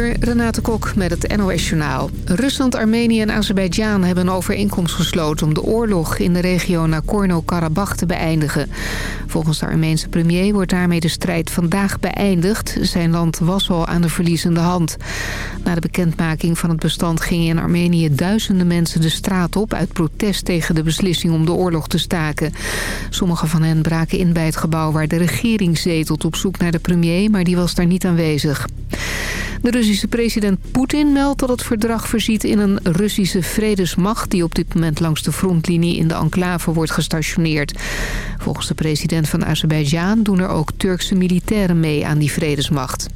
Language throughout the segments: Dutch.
Renate Kok met het NOS Journaal. Rusland, Armenië en Azerbeidzjan hebben een overeenkomst gesloten... om de oorlog in de regio Nagorno-Karabakh te beëindigen. Volgens de Armeense premier wordt daarmee de strijd vandaag beëindigd. Zijn land was al aan de verliezende hand. Na de bekendmaking van het bestand gingen in Armenië duizenden mensen de straat op... uit protest tegen de beslissing om de oorlog te staken. Sommige van hen braken in bij het gebouw waar de regering zetelt... op zoek naar de premier, maar die was daar niet aanwezig. Russische president Poetin meldt dat het verdrag voorziet in een Russische vredesmacht... die op dit moment langs de frontlinie in de enclave wordt gestationeerd. Volgens de president van Azerbeidzjan doen er ook Turkse militairen mee aan die vredesmacht.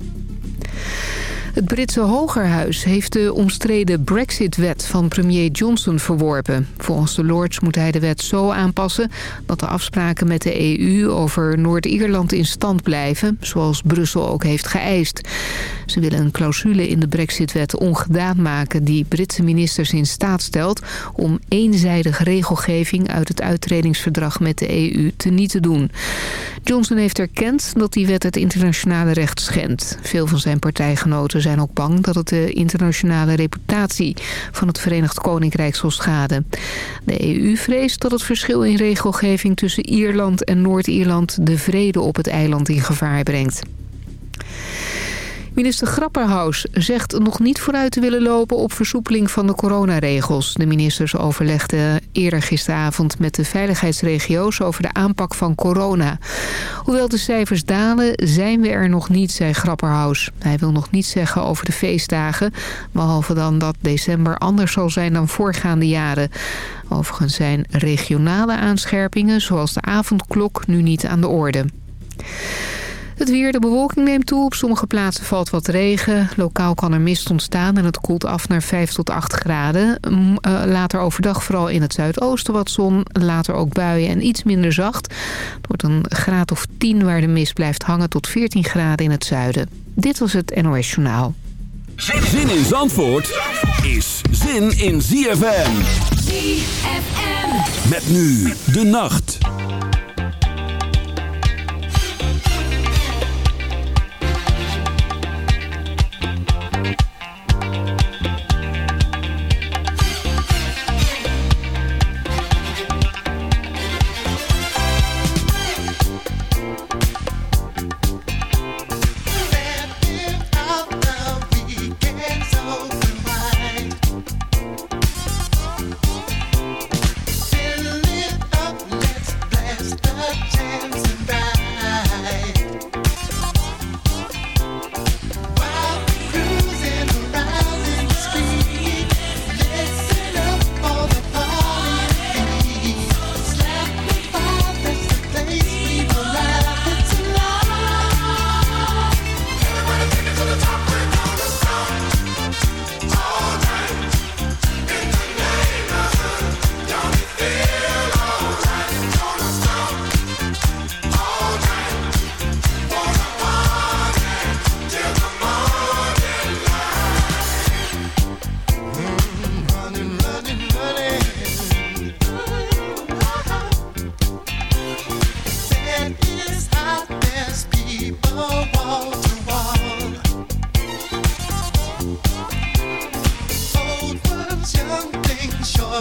Het Britse Hogerhuis heeft de omstreden Brexit-wet van premier Johnson verworpen. Volgens de Lords moet hij de wet zo aanpassen dat de afspraken met de EU over Noord-Ierland in stand blijven, zoals Brussel ook heeft geëist. Ze willen een clausule in de Brexit-wet ongedaan maken die Britse ministers in staat stelt om eenzijdige regelgeving uit het uittredingsverdrag met de EU te niet te doen. Johnson heeft erkend dat die wet het internationale recht schendt. Veel van zijn partijgenoten zijn ook bang dat het de internationale reputatie van het Verenigd Koninkrijk zal schaden. De EU vreest dat het verschil in regelgeving tussen Ierland en Noord-Ierland de vrede op het eiland in gevaar brengt. Minister Grapperhaus zegt nog niet vooruit te willen lopen op versoepeling van de coronaregels. De ministers overlegden eerder gisteravond met de veiligheidsregio's over de aanpak van corona. Hoewel de cijfers dalen, zijn we er nog niet, zei Grapperhaus. Hij wil nog niet zeggen over de feestdagen, behalve dan dat december anders zal zijn dan voorgaande jaren. Overigens zijn regionale aanscherpingen, zoals de avondklok, nu niet aan de orde. Het weer, de bewolking neemt toe. Op sommige plaatsen valt wat regen. Lokaal kan er mist ontstaan en het koelt af naar 5 tot 8 graden. Uh, later overdag vooral in het zuidoosten wat zon. Later ook buien en iets minder zacht. Het wordt een graad of 10 waar de mist blijft hangen tot 14 graden in het zuiden. Dit was het NOS Journaal. Zin in Zandvoort is zin in ZFM. ZFM. Met nu de nacht.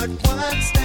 heart once.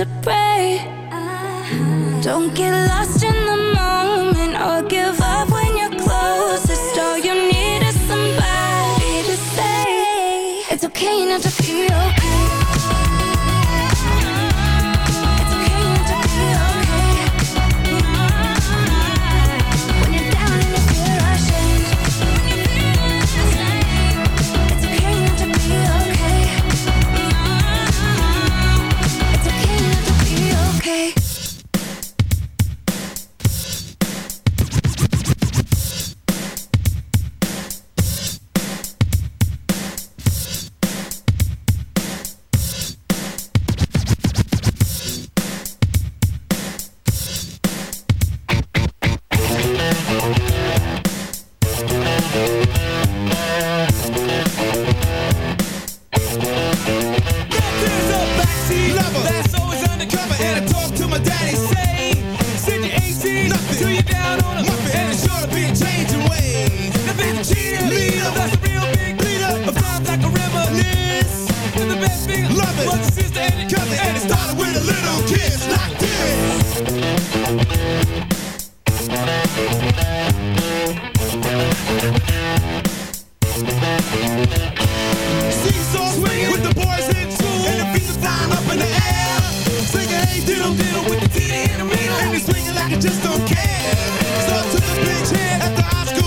surprise. diddle diddle with the in the middle. And he's swinging like he just don't care. So to the bitch head at the Oscar.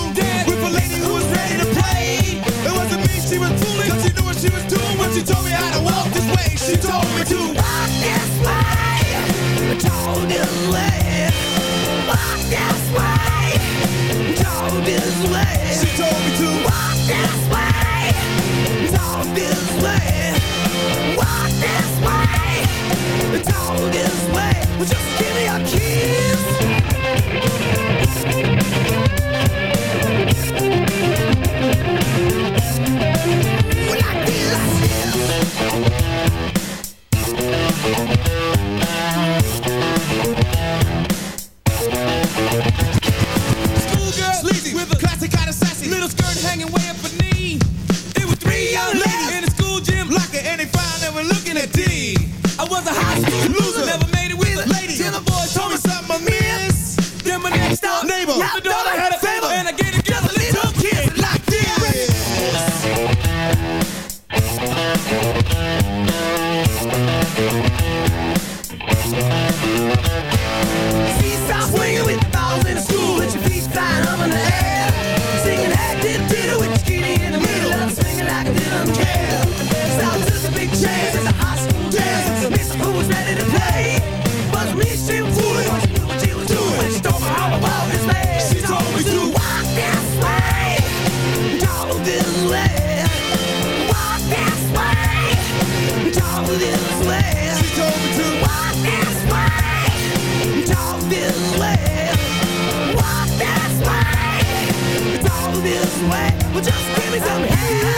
Just give me some hey.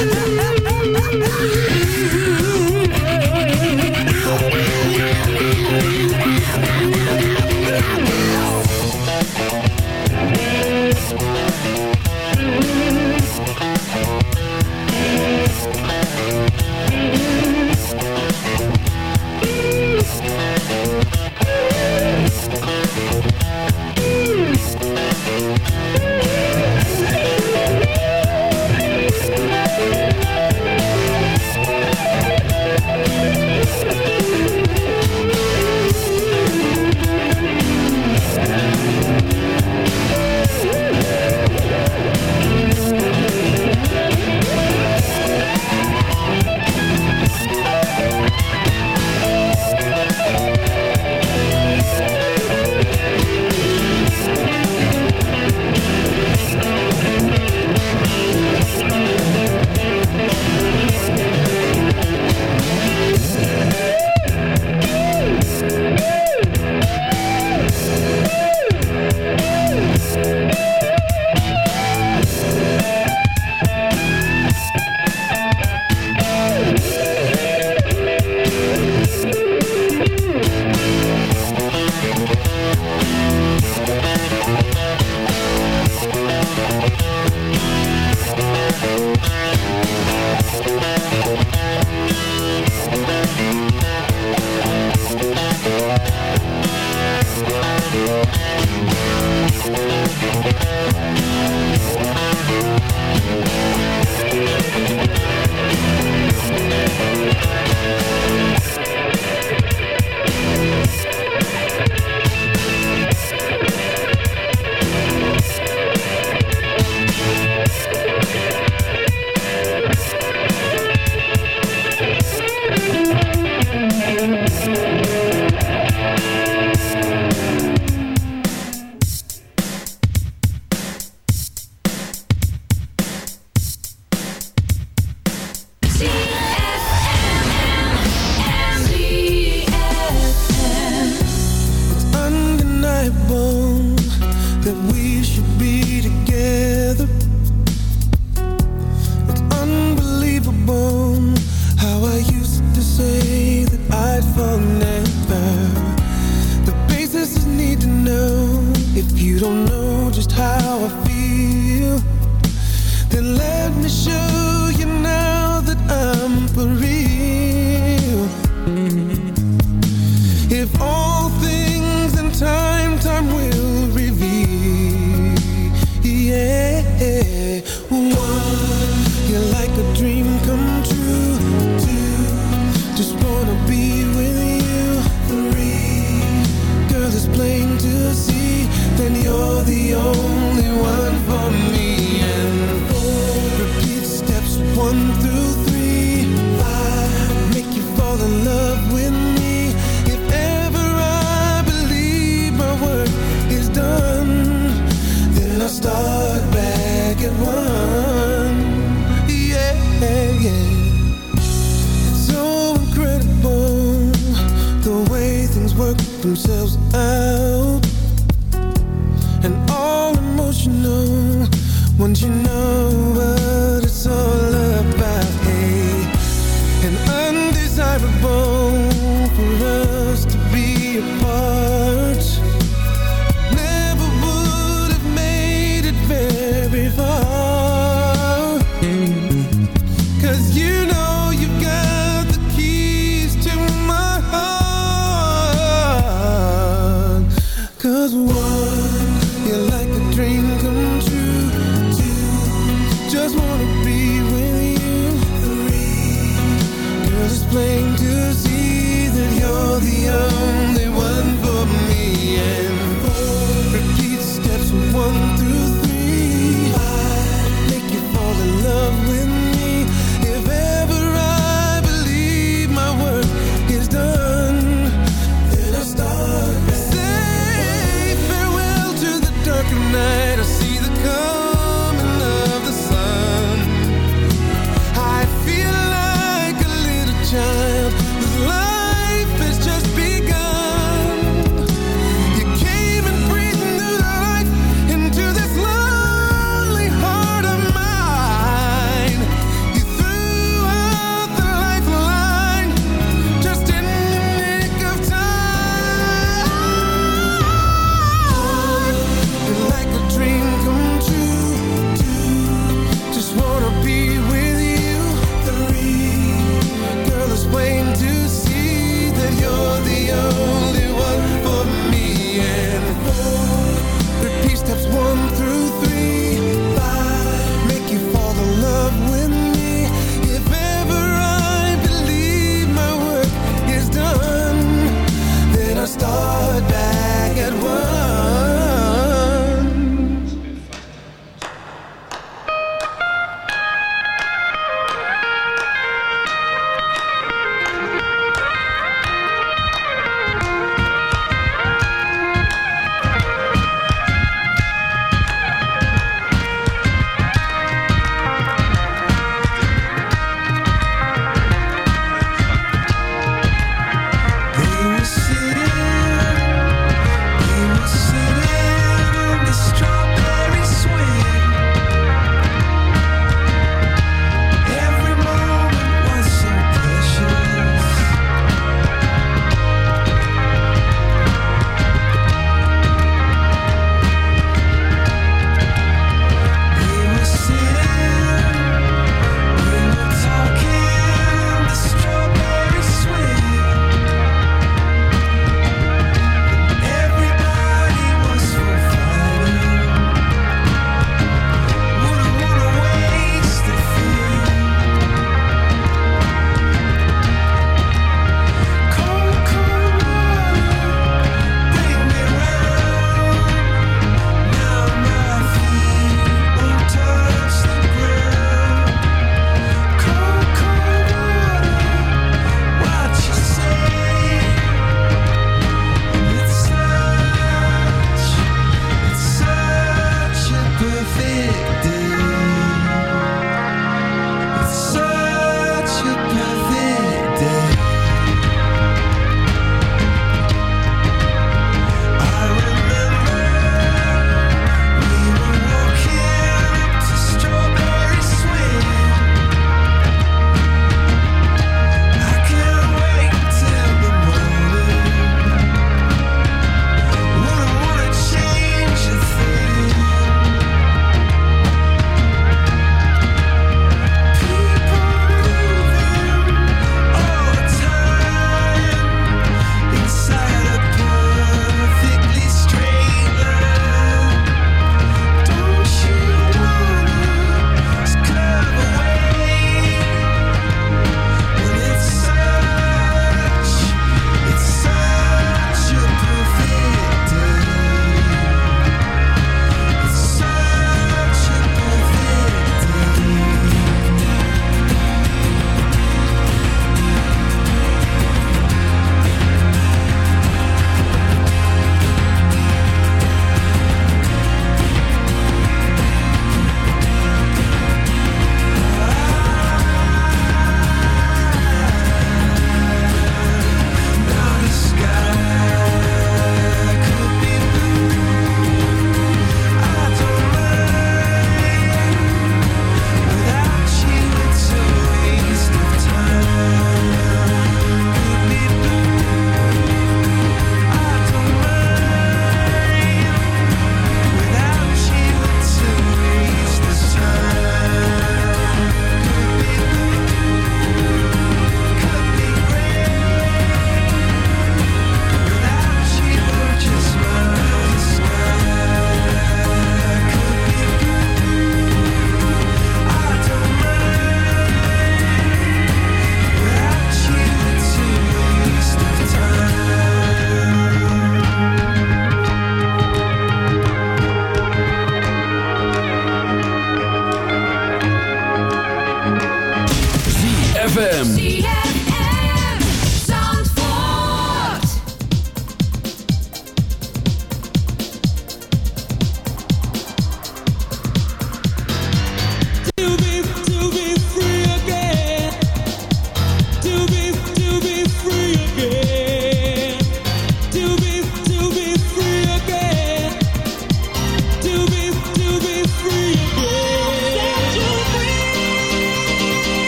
start back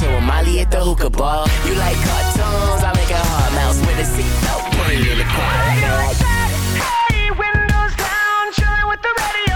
chill with Molly at the hookah bar. You like cartoons? I make a hard mouse with a seatbelt. Put it in the car. like that. Hey, windows down, chilling with the radio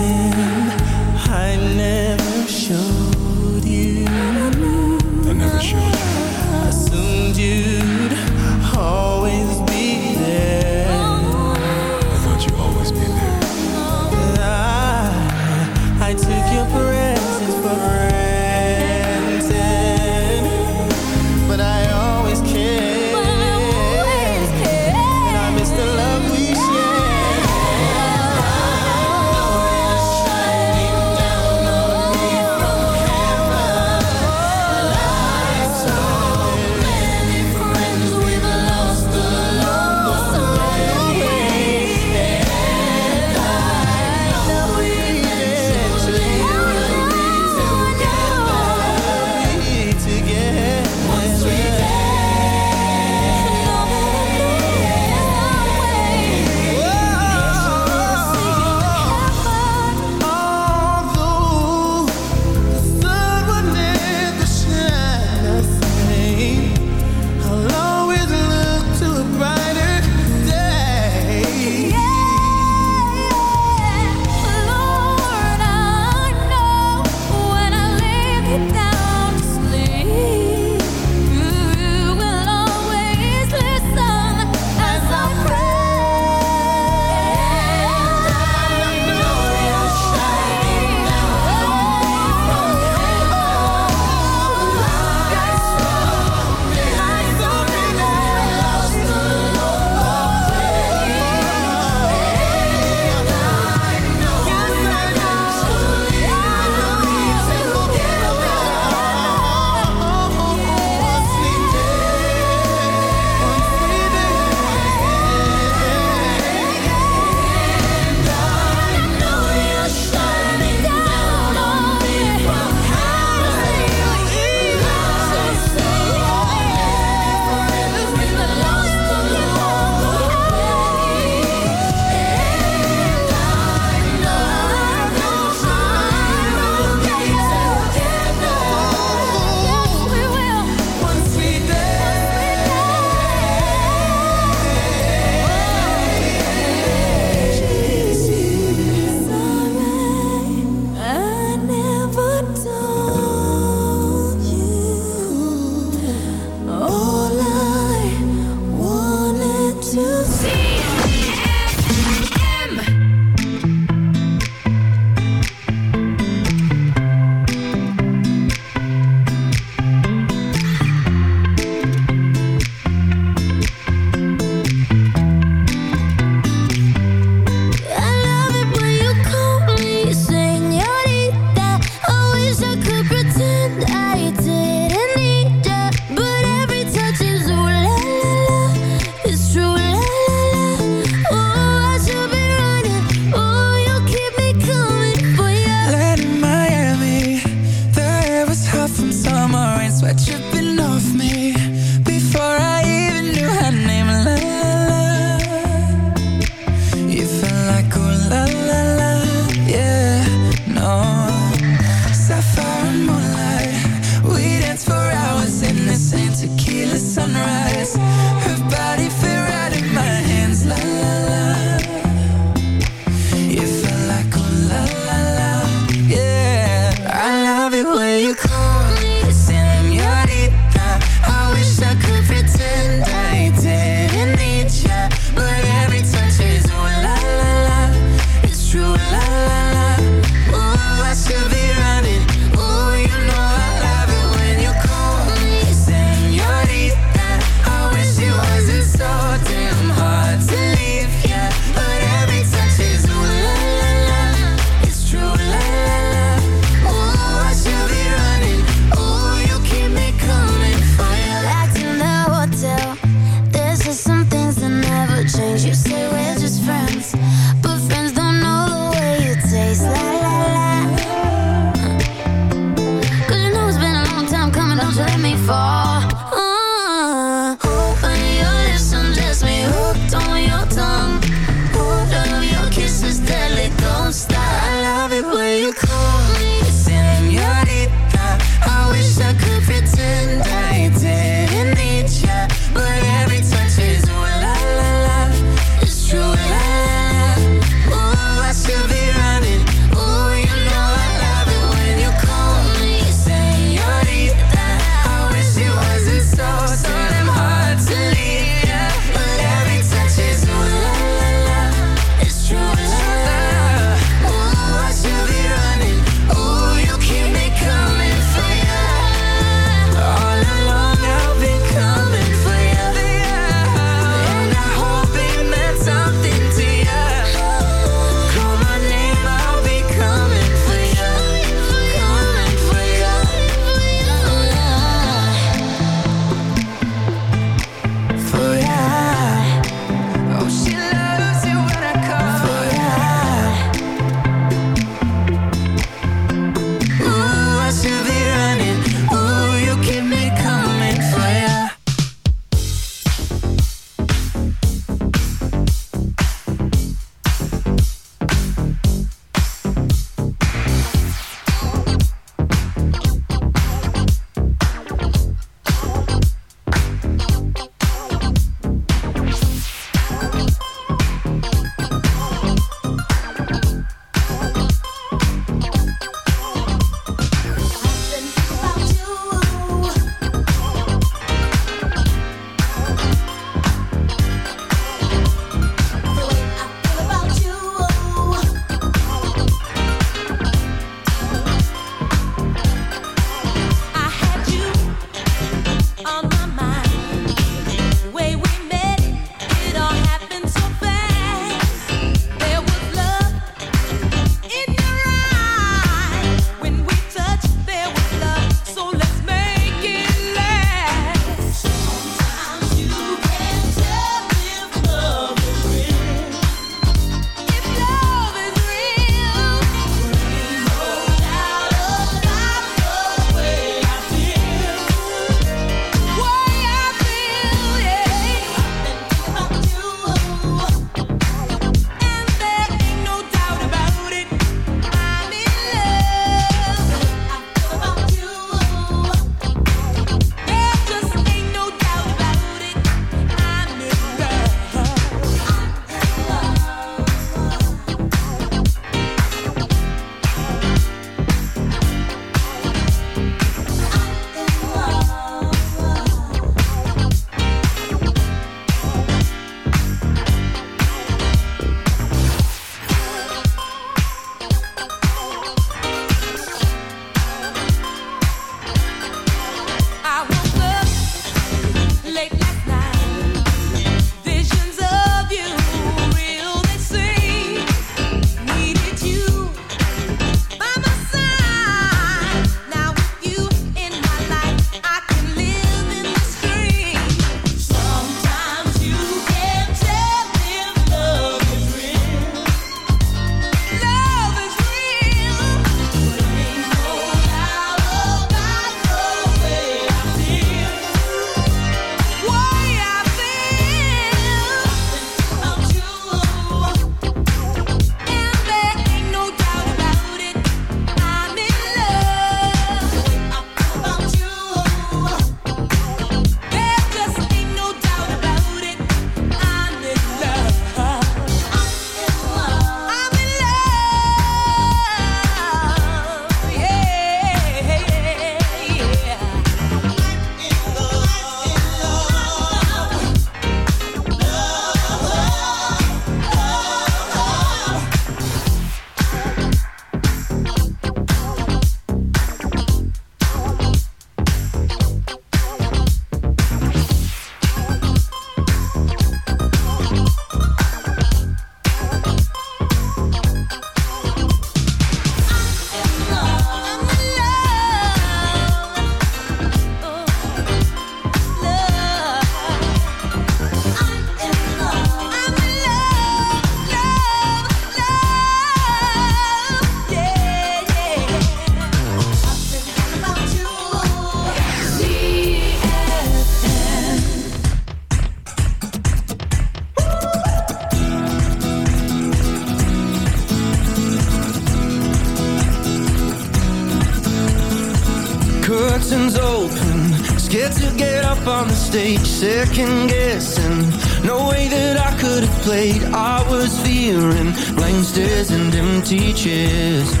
second guessing. No way that I could have played. I was fearing blank stares and empty chairs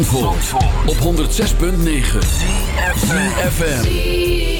Op 106.9 ZFM.